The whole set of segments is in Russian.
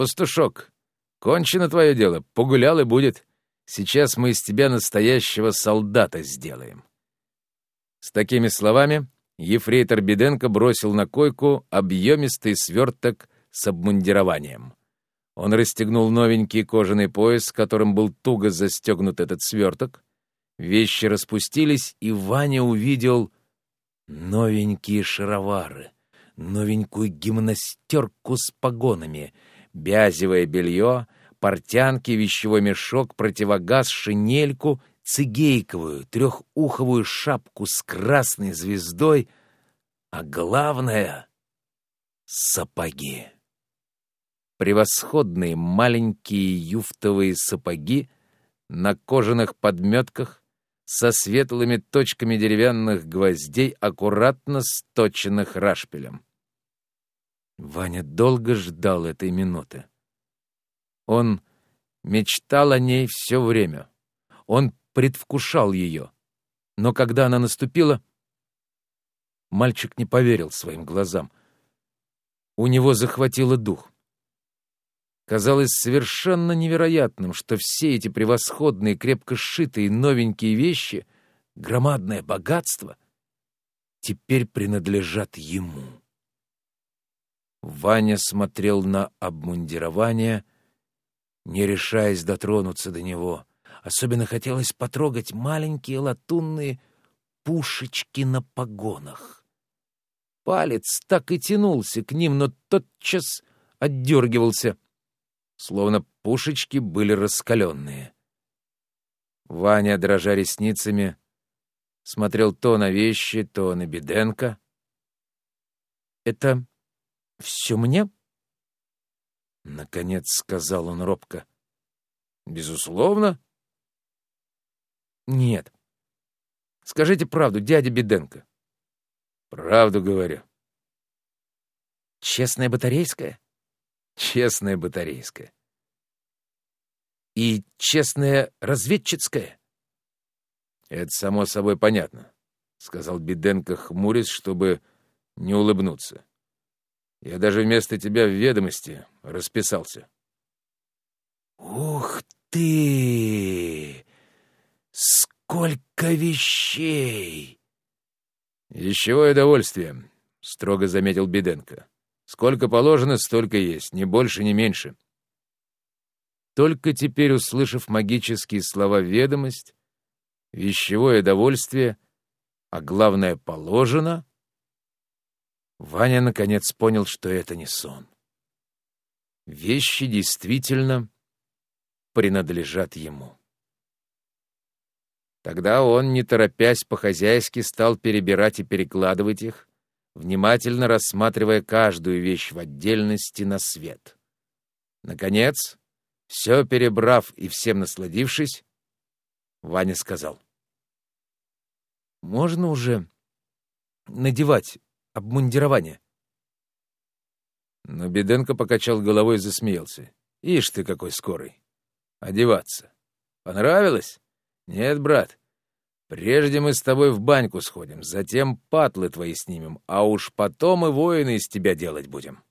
«Ну, пастушок, кончено твое дело, погулял и будет. Сейчас мы из тебя настоящего солдата сделаем». С такими словами ефрейтор Беденко бросил на койку объемистый сверток с обмундированием. Он расстегнул новенький кожаный пояс, которым был туго застегнут этот сверток. Вещи распустились, и Ваня увидел новенькие шаровары, новенькую гимнастерку с погонами, бязевое белье, портянки, вещевой мешок, противогаз, шинельку, цигейковую, трехуховую шапку с красной звездой, а главное — сапоги. Превосходные маленькие юфтовые сапоги на кожаных подметках, со светлыми точками деревянных гвоздей, аккуратно сточенных рашпилем. Ваня долго ждал этой минуты. Он мечтал о ней все время. Он предвкушал ее. Но когда она наступила, мальчик не поверил своим глазам. У него захватило дух. Казалось совершенно невероятным, что все эти превосходные, крепко сшитые новенькие вещи, громадное богатство, теперь принадлежат ему. Ваня смотрел на обмундирование, не решаясь дотронуться до него. Особенно хотелось потрогать маленькие латунные пушечки на погонах. Палец так и тянулся к ним, но тотчас отдергивался — словно пушечки были раскаленные. Ваня, дрожа ресницами, смотрел то на вещи, то на Беденко. «Это все мне?» Наконец сказал он робко. «Безусловно». «Нет. Скажите правду, дядя Беденко». «Правду говорю». «Честная батарейская?» честная батарейская. И честная разведчицкая? Это само собой понятно, сказал Беденко, хмурясь, чтобы не улыбнуться. Я даже вместо тебя в ведомости расписался. Ух ты! Сколько вещей! Еще и удовольствие, строго заметил Беденко. Сколько положено, столько есть, ни больше, ни меньше. Только теперь, услышав магические слова «ведомость», «вещевое довольствие», а главное «положено», Ваня наконец понял, что это не сон. Вещи действительно принадлежат ему. Тогда он, не торопясь по-хозяйски, стал перебирать и перекладывать их, внимательно рассматривая каждую вещь в отдельности на свет. Наконец, все перебрав и всем насладившись, Ваня сказал. «Можно уже надевать обмундирование?» Но Беденко покачал головой и засмеялся. «Ишь ты какой скорый! Одеваться! Понравилось? Нет, брат, Прежде мы с тобой в баньку сходим, затем патлы твои снимем, а уж потом и воины из тебя делать будем.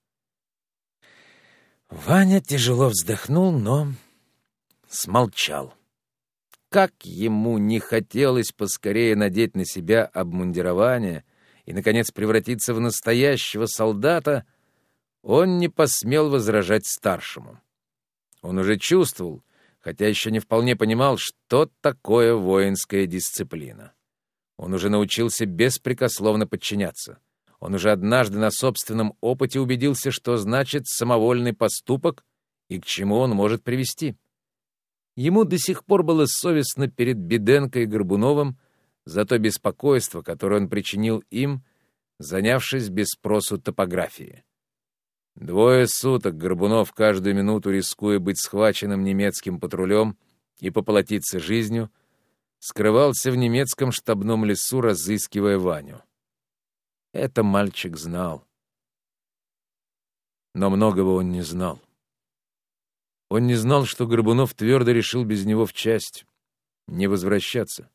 Ваня тяжело вздохнул, но смолчал. Как ему не хотелось поскорее надеть на себя обмундирование и, наконец, превратиться в настоящего солдата, он не посмел возражать старшему. Он уже чувствовал, хотя еще не вполне понимал, что такое воинская дисциплина. Он уже научился беспрекословно подчиняться. Он уже однажды на собственном опыте убедился, что значит самовольный поступок и к чему он может привести. Ему до сих пор было совестно перед Беденко и Горбуновым за то беспокойство, которое он причинил им, занявшись без спросу топографией. Двое суток Горбунов каждую минуту, рискуя быть схваченным немецким патрулем и поплатиться жизнью, скрывался в немецком штабном лесу, разыскивая Ваню. Это мальчик знал. Но многого он не знал. Он не знал, что Горбунов твердо решил без него в часть, не возвращаться.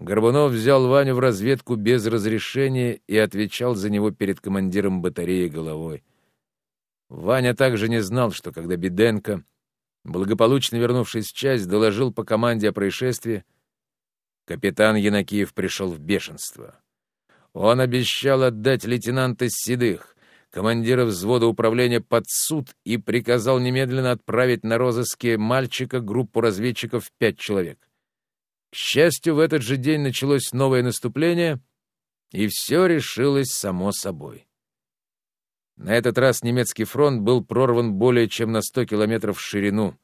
Горбунов взял Ваню в разведку без разрешения и отвечал за него перед командиром батареи головой. Ваня также не знал, что когда Беденко, благополучно вернувшись в часть, доложил по команде о происшествии, капитан Янакиев пришел в бешенство. Он обещал отдать лейтенанта Седых, командира взвода управления под суд и приказал немедленно отправить на розыске мальчика группу разведчиков в пять человек. К счастью, в этот же день началось новое наступление, и все решилось само собой. На этот раз немецкий фронт был прорван более чем на 100 километров в ширину.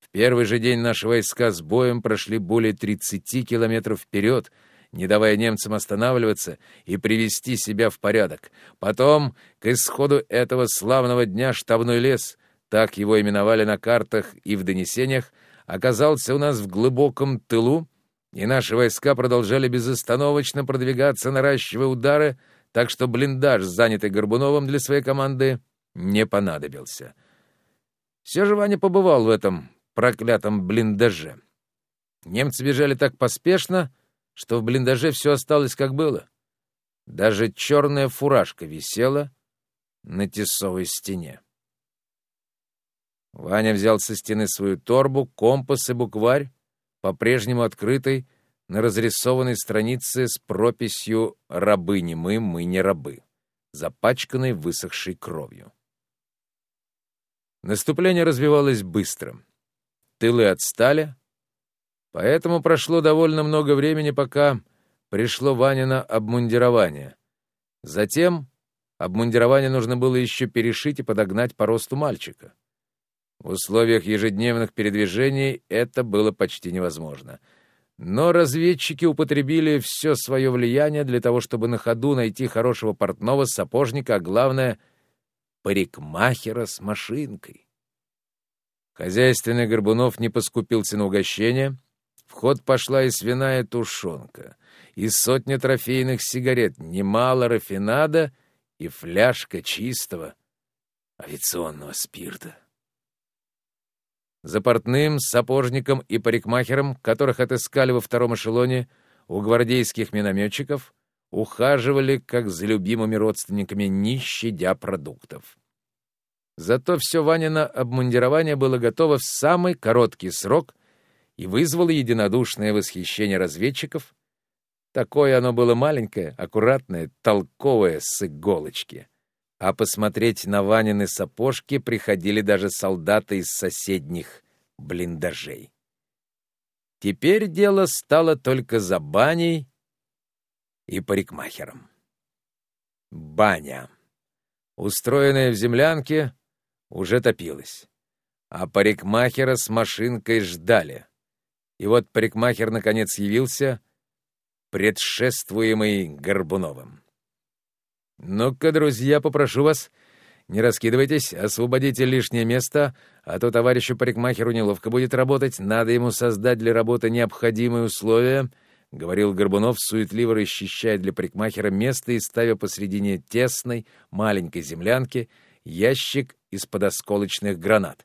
В первый же день наши войска с боем прошли более 30 километров вперед, не давая немцам останавливаться и привести себя в порядок. Потом, к исходу этого славного дня, штабной лес, так его именовали на картах и в донесениях, оказался у нас в глубоком тылу, и наши войска продолжали безостановочно продвигаться, наращивая удары, так что блиндаж, занятый Горбуновым для своей команды, не понадобился. Все же Ваня побывал в этом проклятом блиндаже. Немцы бежали так поспешно, что в блиндаже все осталось как было. Даже черная фуражка висела на тесовой стене. Ваня взял со стены свою торбу, компас и букварь, по-прежнему открытый, на разрисованной странице с прописью «Рабы не мы, мы не рабы», запачканной высохшей кровью. Наступление развивалось быстро. Тылы отстали, поэтому прошло довольно много времени, пока пришло Ванина обмундирование. Затем обмундирование нужно было еще перешить и подогнать по росту мальчика. В условиях ежедневных передвижений это было почти невозможно — но разведчики употребили все свое влияние для того, чтобы на ходу найти хорошего портного, сапожника, а главное — парикмахера с машинкой. Хозяйственный Горбунов не поскупился на угощение. В ход пошла и свиная тушенка, и сотня трофейных сигарет, немало рафинада и фляжка чистого авиационного спирта. За портным, сапожником и парикмахером, которых отыскали во втором эшелоне у гвардейских минометчиков, ухаживали как за любимыми родственниками, не щадя продуктов. Зато все Ванина обмундирование было готово в самый короткий срок и вызвало единодушное восхищение разведчиков. Такое оно было маленькое, аккуратное, толковое, с иголочки а посмотреть на Ванины сапожки приходили даже солдаты из соседних блиндажей. Теперь дело стало только за баней и парикмахером. Баня, устроенная в землянке, уже топилась, а парикмахера с машинкой ждали. И вот парикмахер наконец явился, предшествуемый Горбуновым. «Ну-ка, друзья, попрошу вас, не раскидывайтесь, освободите лишнее место, а то товарищу парикмахеру неловко будет работать, надо ему создать для работы необходимые условия», — говорил Горбунов, суетливо расчищая для парикмахера место и ставя посредине тесной, маленькой землянки ящик из-под осколочных гранат.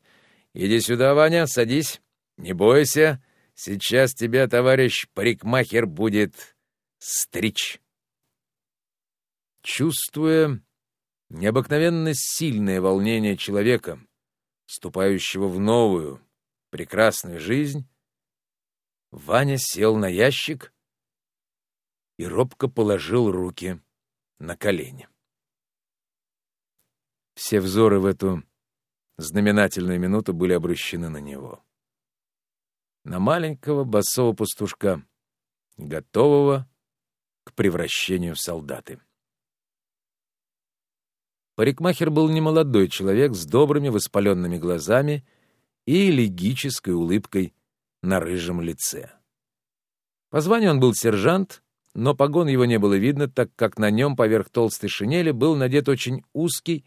«Иди сюда, Ваня, садись, не бойся, сейчас тебя, товарищ парикмахер, будет стричь». Чувствуя необыкновенно сильное волнение человека, вступающего в новую, прекрасную жизнь, Ваня сел на ящик и робко положил руки на колени. Все взоры в эту знаменательную минуту были обращены на него. На маленького босого пастушка, готового к превращению в солдаты. Парикмахер был немолодой человек с добрыми воспаленными глазами и элегической улыбкой на рыжем лице. По званию он был сержант, но погон его не было видно, так как на нем поверх толстой шинели был надет очень узкий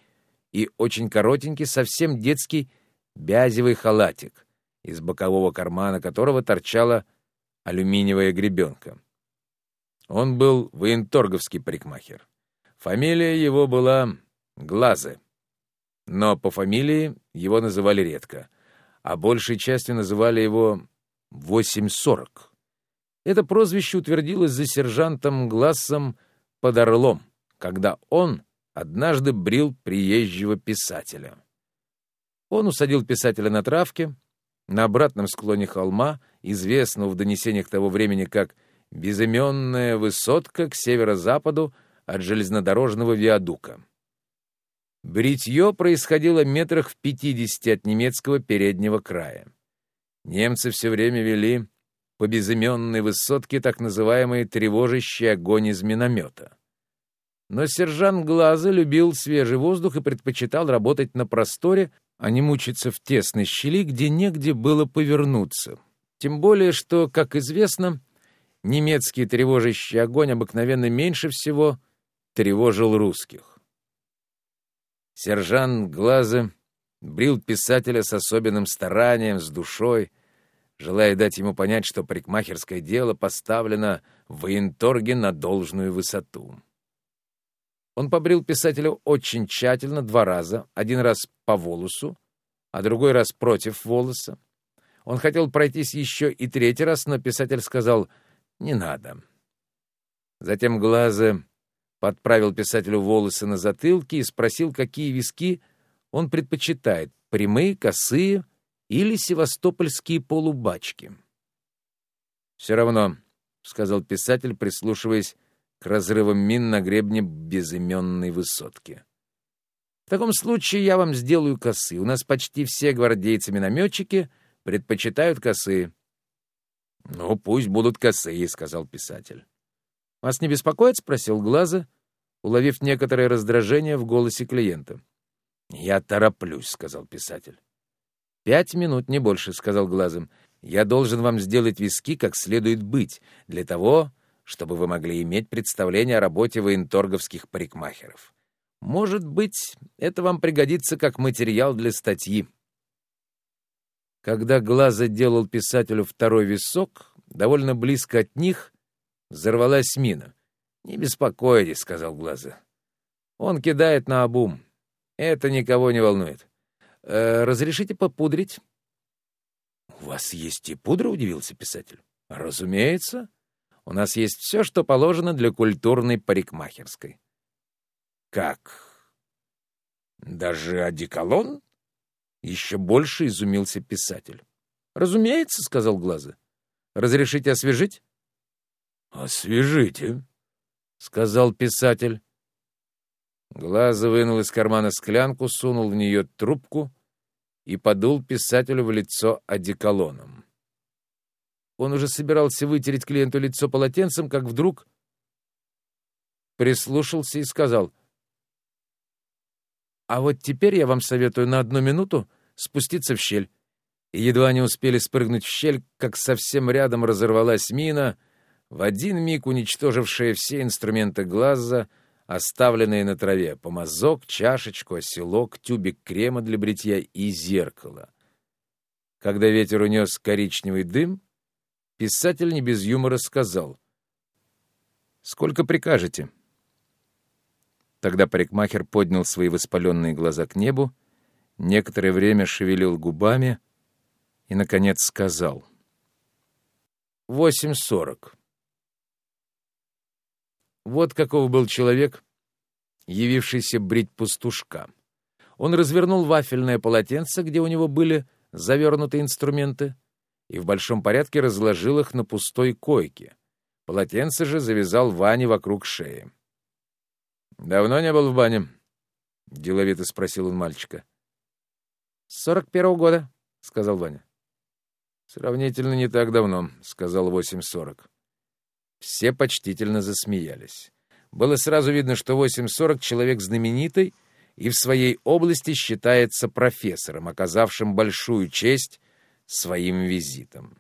и очень коротенький, совсем детский бязевый халатик, из бокового кармана которого торчала алюминиевая гребенка. Он был военторговский парикмахер. Фамилия его была Глазы. Но по фамилии его называли редко, а большей частью называли его 840. Это прозвище утвердилось за сержантом Глассом под Орлом, когда он однажды брил приезжего писателя. Он усадил писателя на травке, на обратном склоне холма, известного в донесениях того времени как «безыменная высотка к северо-западу от железнодорожного виадука». Бритье происходило метрах в пятидесяти от немецкого переднего края. Немцы все время вели по безыменной высотке так называемый тревожащий огонь из миномета. Но сержант Глаза любил свежий воздух и предпочитал работать на просторе, а не мучиться в тесной щели, где негде было повернуться. Тем более, что, как известно, немецкий тревожащий огонь обыкновенно меньше всего тревожил русских. Сержант Глаза брил писателя с особенным старанием, с душой, желая дать ему понять, что парикмахерское дело поставлено в военторге на должную высоту. Он побрил писателя очень тщательно два раза, один раз по волосу, а другой раз против волоса. Он хотел пройтись еще и третий раз, но писатель сказал «не надо». Затем Глаза подправил писателю волосы на затылке и спросил, какие виски он предпочитает — прямые, косые или севастопольские полубачки. «Все равно», — сказал писатель, прислушиваясь к разрывам мин на гребне безыменной высотки. «В таком случае я вам сделаю косы. У нас почти все гвардейцы-минометчики предпочитают косы». «Ну, пусть будут косые», — сказал писатель. «Вас не беспокоит?» — спросил Глаза, уловив некоторое раздражение в голосе клиента. «Я тороплюсь», — сказал писатель. «Пять минут, не больше», — сказал Глазом. «Я должен вам сделать виски как следует быть, для того, чтобы вы могли иметь представление о работе военторговских парикмахеров. Может быть, это вам пригодится как материал для статьи». Когда Глаза делал писателю второй висок, довольно близко от них взорвалась мина. «Не беспокойтесь», — сказал Глаза. «Он кидает на обум. Это никого не волнует. Э, разрешите попудрить?» «У вас есть и пудра?» — удивился писатель. «Разумеется. У нас есть все, что положено для культурной парикмахерской». «Как? Даже одеколон?» Еще больше изумился писатель. «Разумеется», — сказал Глаза. «Разрешите освежить?» «Освежите», — сказал писатель. Глаза вынул из кармана склянку, сунул в нее трубку и подул писателю в лицо одеколоном. Он уже собирался вытереть клиенту лицо полотенцем, как вдруг прислушался и сказал, «А вот теперь я вам советую на одну минуту спуститься в щель». И едва они успели спрыгнуть в щель, как совсем рядом разорвалась мина, в один миг уничтожившая все инструменты глаза — оставленные на траве, помазок, чашечку, оселок, тюбик крема для бритья и зеркало. Когда ветер унес коричневый дым, писатель не без юмора сказал «Сколько прикажете?» Тогда парикмахер поднял свои воспаленные глаза к небу, некоторое время шевелил губами и, наконец, сказал «Восемь сорок». Вот каков был человек, явившийся брить пастушка. Он развернул вафельное полотенце, где у него были завернуты инструменты, и в большом порядке разложил их на пустой койке. Полотенце же завязал Ване вокруг шеи. «Давно не был в бане?» — деловито спросил он мальчика. «С сорок первого года», — сказал Ваня. «Сравнительно не так давно», — сказал восемь сорок. Все почтительно засмеялись. Было сразу видно, что 840 человек знаменитый и в своей области считается профессором, оказавшим большую честь своим визитом.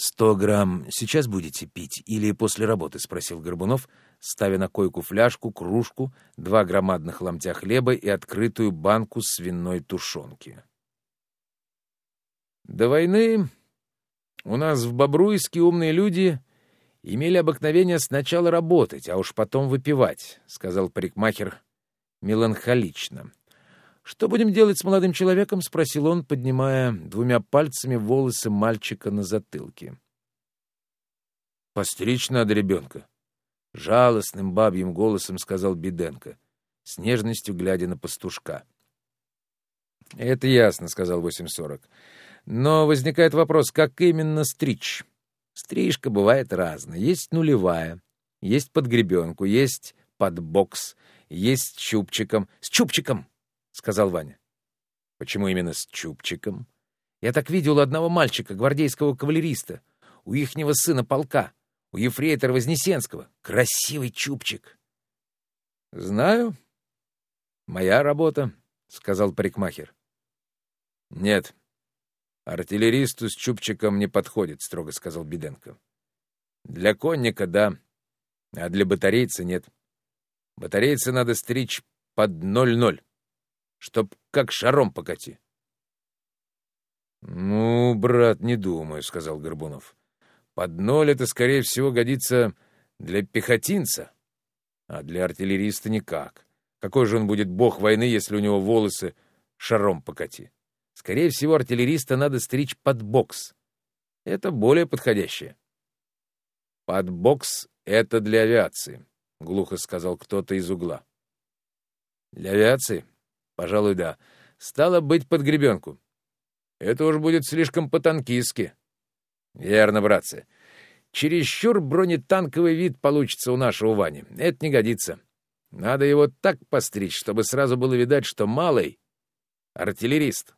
«Сто грамм сейчас будете пить или после работы?» — спросил Горбунов, ставя на койку фляжку, кружку, два громадных ломтя хлеба и открытую банку свиной тушенки. До войны у нас в Бобруйске умные люди имели обыкновение сначала работать, а уж потом выпивать, — сказал парикмахер меланхолично. — Что будем делать с молодым человеком? — спросил он, поднимая двумя пальцами волосы мальчика на затылке. — Постричь надо ребенка. — жалостным бабьим голосом сказал Беденко, с нежностью глядя на пастушка. Это ясно, сказал 840. Но возникает вопрос, как именно стричь? Стрижка бывает разная. Есть нулевая, есть под гребенку, есть под бокс, есть с чубчиком. С чубчиком, сказал Ваня. Почему именно с чубчиком? Я так видел одного мальчика, гвардейского кавалериста, у ихнего сына полка, у ефрейтора Вознесенского. Красивый чубчик. — Знаю. Моя работа, — сказал парикмахер. — Нет, артиллеристу с чубчиком не подходит, — строго сказал Беденко. — Для конника — да, а для батарейца — нет. Батарейца надо стричь под ноль-ноль, чтоб как шаром покати. — Ну, брат, не думаю, — сказал Горбунов. — Под ноль это, скорее всего, годится для пехотинца, а для артиллериста никак. Какой же он будет бог войны, если у него волосы шаром покати? Скорее всего, артиллериста надо стричь под бокс. Это более подходящее. — Под бокс — это для авиации, — глухо сказал кто-то из угла. — Для авиации? Пожалуй, да. Стало быть, под гребенку. Это уж будет слишком по-танкистски. Верно, братцы. Чересчур бронетанковый вид получится у нашего Вани. Это не годится. Надо его так постричь, чтобы сразу было видать, что малый — артиллерист.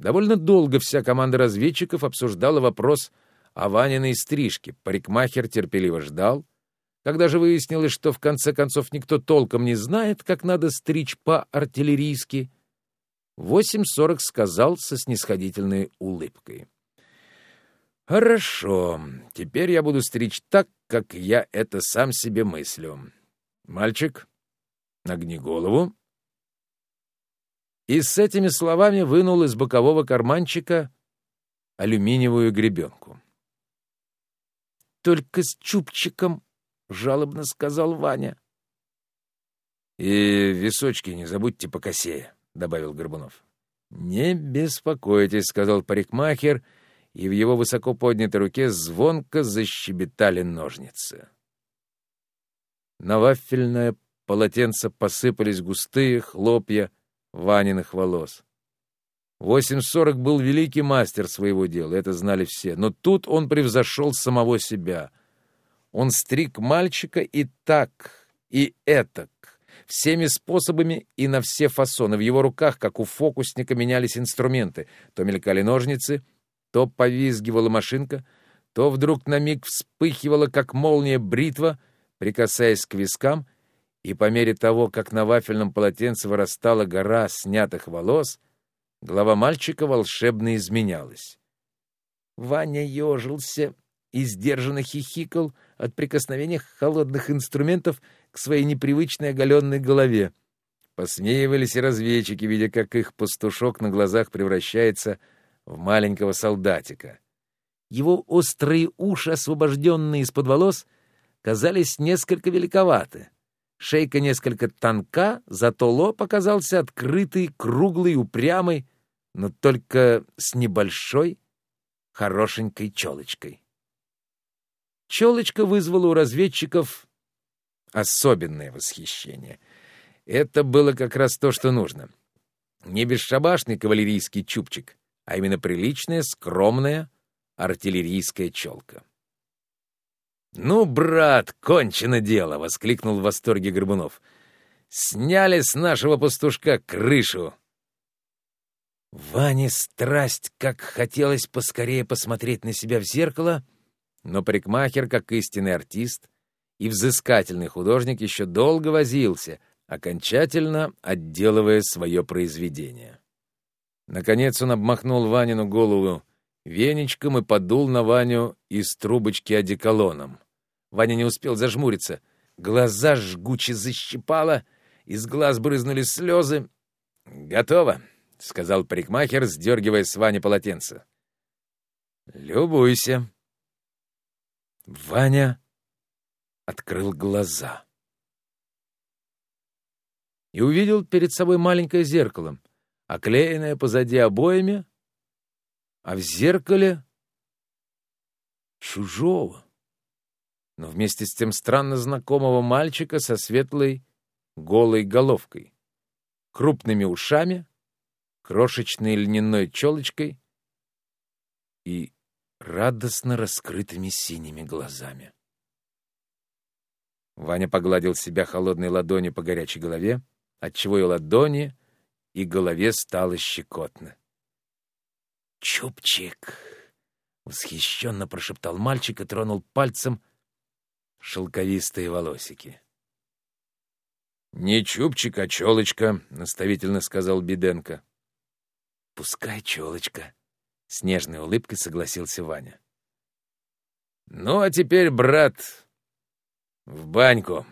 Довольно долго вся команда разведчиков обсуждала вопрос о Ваниной стрижке. Парикмахер терпеливо ждал. Когда же выяснилось, что в конце концов никто толком не знает, как надо стричь по-артиллерийски, 8.40 сказал со снисходительной улыбкой. «Хорошо, теперь я буду стричь так, как я это сам себе мыслю. Мальчик, нагни голову». И с этими словами вынул из бокового карманчика алюминиевую гребенку. «Только с чубчиком», — жалобно сказал Ваня. «И височки не забудьте покосее», — добавил Горбунов. «Не беспокойтесь», — сказал парикмахер, и в его высоко поднятой руке звонко защебетали ножницы. На вафельное полотенце посыпались густые хлопья Ваниных волос. Восемь сорок был великий мастер своего дела, это знали все, но тут он превзошел самого себя. Он стриг мальчика и так, и этак, всеми способами и на все фасоны. В его руках, как у фокусника, менялись инструменты. То мелькали ножницы, то повизгивала машинка, то вдруг на миг вспыхивала, как молния, бритва, прикасаясь к вискам, и по мере того, как на вафельном полотенце вырастала гора снятых волос, голова мальчика волшебно изменялась. Ваня ежился и сдержанно хихикал от прикосновения холодных инструментов к своей непривычной оголенной голове. Посмеивались и разведчики, видя, как их пастушок на глазах превращается в маленького солдатика. Его острые уши, освобожденные из-под волос, казались несколько великоваты. Шейка несколько тонка, зато лоб оказался открытый, круглый, упрямый, но только с небольшой, хорошенькой челочкой. Челочка вызвала у разведчиков особенное восхищение. Это было как раз то, что нужно. Не бесшабашный кавалерийский чубчик, а именно приличная, скромная артиллерийская челка. «Ну, брат, кончено дело!» — воскликнул в восторге Горбунов. «Сняли с нашего пастушка крышу!» Ване страсть, как хотелось поскорее посмотреть на себя в зеркало, но парикмахер, как истинный артист, и взыскательный художник еще долго возился, окончательно отделывая свое произведение. Наконец он обмахнул Ванину голову веничком и подул на Ваню из трубочки одеколоном. Ваня не успел зажмуриться. Глаза жгуче защипало, из глаз брызнули слезы. «Готово», — сказал парикмахер, сдергивая с Вани полотенце. «Любуйся». Ваня открыл глаза. И увидел перед собой маленькое зеркало, оклеенное позади обоями, а в зеркале чужого, но вместе с тем странно знакомого мальчика со светлой голой головкой, крупными ушами, крошечной льняной челочкой и радостно раскрытыми синими глазами. Ваня погладил себя холодной ладонью по горячей голове, отчего и ладони, и голове стало щекотно. «Чупчик!» — восхищенно прошептал мальчик и тронул пальцем шелковистые волосики. «Не чубчик, а челочка», — наставительно сказал Биденко. «Пускай челочка», — с нежной улыбкой согласился Ваня. «Ну, а теперь, брат, в баньку»,